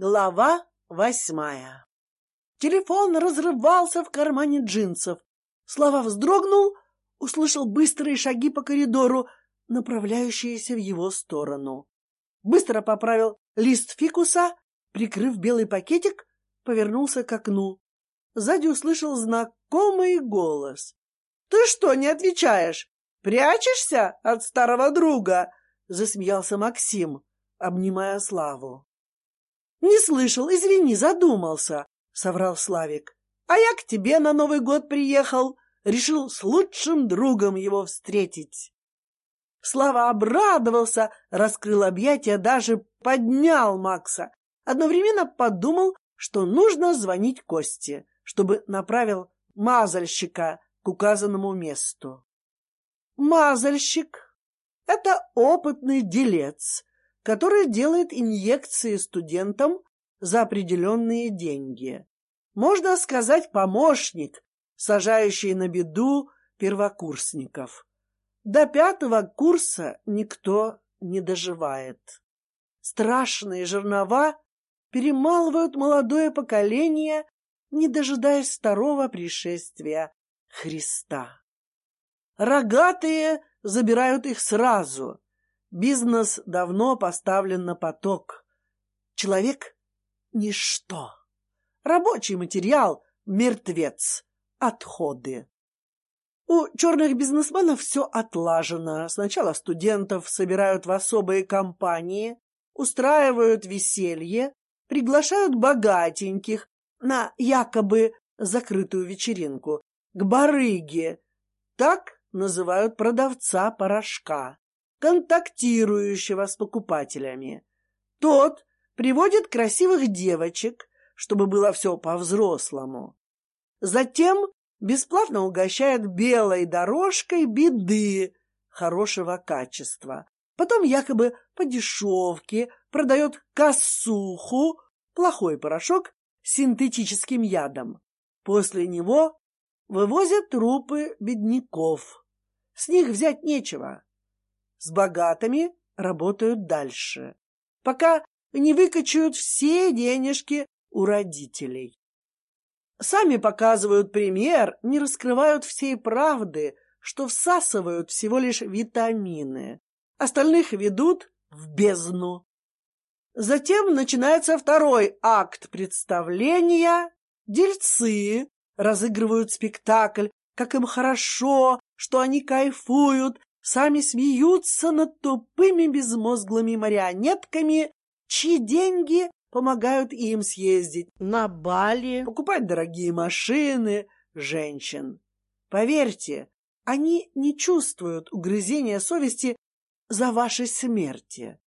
Глава восьмая. Телефон разрывался в кармане джинсов. Слава вздрогнул, услышал быстрые шаги по коридору, направляющиеся в его сторону. Быстро поправил лист фикуса, прикрыв белый пакетик, повернулся к окну. Сзади услышал знакомый голос. — Ты что, не отвечаешь? Прячешься от старого друга? — засмеялся Максим, обнимая Славу. Не слышал, извини, задумался, соврал Славик. А я к тебе на Новый год приехал, решил с лучшим другом его встретить. Слава обрадовался, раскрыл объятия, даже поднял Макса. Одновременно подумал, что нужно звонить Косте, чтобы направил мазальщика к указанному месту. Мазальщик — это опытный делец, который делает инъекции студентам за определенные деньги. Можно сказать, помощник, сажающий на беду первокурсников. До пятого курса никто не доживает. Страшные жернова перемалывают молодое поколение, не дожидаясь второго пришествия Христа. Рогатые забирают их сразу, Бизнес давно поставлен на поток. Человек — ничто. Рабочий материал — мертвец. Отходы. У черных бизнесменов все отлажено. Сначала студентов собирают в особые компании, устраивают веселье, приглашают богатеньких на якобы закрытую вечеринку, к барыге. Так называют продавца порошка контактирующего с покупателями. Тот приводит красивых девочек, чтобы было все по-взрослому. Затем бесплатно угощает белой дорожкой беды хорошего качества. Потом якобы по дешевке продает косуху, плохой порошок с синтетическим ядом. После него вывозят трупы бедняков. С них взять нечего. С богатыми работают дальше, пока не выкачают все денежки у родителей. Сами показывают пример, не раскрывают всей правды, что всасывают всего лишь витамины. Остальных ведут в бездну. Затем начинается второй акт представления. Дельцы разыгрывают спектакль, как им хорошо, что они кайфуют, сами смеются над тупыми безмозглыми марионетками, чьи деньги помогают им съездить на Бали, покупать дорогие машины, женщин. Поверьте, они не чувствуют угрызения совести за вашей смерти.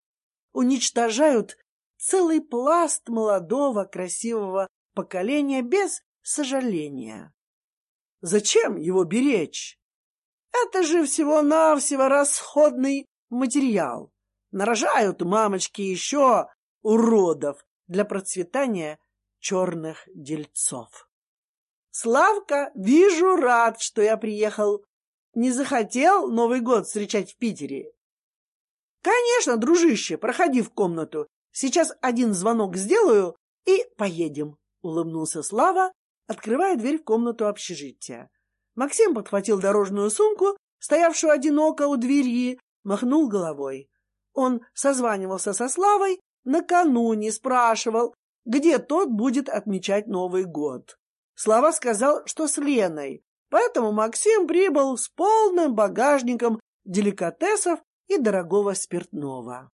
Уничтожают целый пласт молодого красивого поколения без сожаления. Зачем его беречь? Это же всего-навсего расходный материал. Нарожают мамочки еще уродов для процветания черных дельцов. Славка, вижу, рад, что я приехал. Не захотел Новый год встречать в Питере? Конечно, дружище, проходи в комнату. Сейчас один звонок сделаю и поедем, улыбнулся Слава, открывая дверь в комнату общежития. Максим подхватил дорожную сумку, стоявшую одиноко у двери, махнул головой. Он созванивался со Славой, накануне спрашивал, где тот будет отмечать Новый год. Слава сказал, что с Леной, поэтому Максим прибыл с полным багажником деликатесов и дорогого спиртного.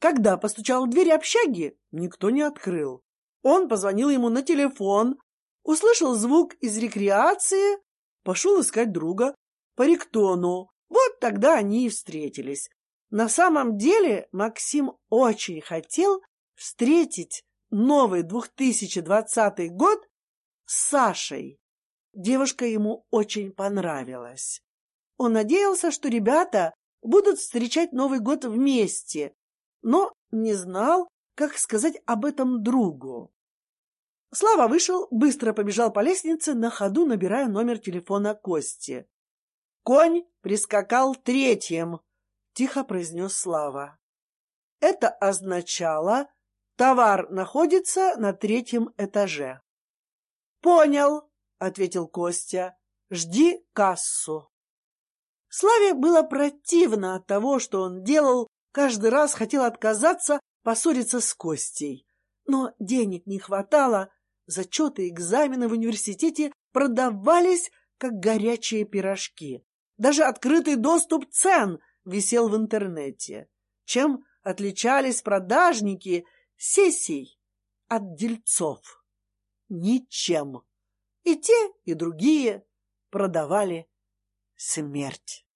Когда постучал в дверь общаги, никто не открыл. Он позвонил ему на телефон, услышал звук из рекреации пошел искать друга по Риктону. Вот тогда они и встретились. На самом деле Максим очень хотел встретить новый 2020 год с Сашей. Девушка ему очень понравилась. Он надеялся, что ребята будут встречать Новый год вместе, но не знал, как сказать об этом другу. Слава вышел, быстро побежал по лестнице, на ходу набирая номер телефона Кости. «Конь прискакал третьим», — тихо произнес Слава. Это означало, Товар находится на третьем этаже. Понял, ответил Костя. Жди кассу. Славе было противно от того, что он делал, каждый раз хотел отказаться, поссориться с Костей. Но денег не хватало, зачеты и экзамены в университете продавались, как горячие пирожки. Даже открытый доступ цен висел в интернете. Чем отличались продажники сессий от дельцов? Ничем. И те, и другие продавали смерть.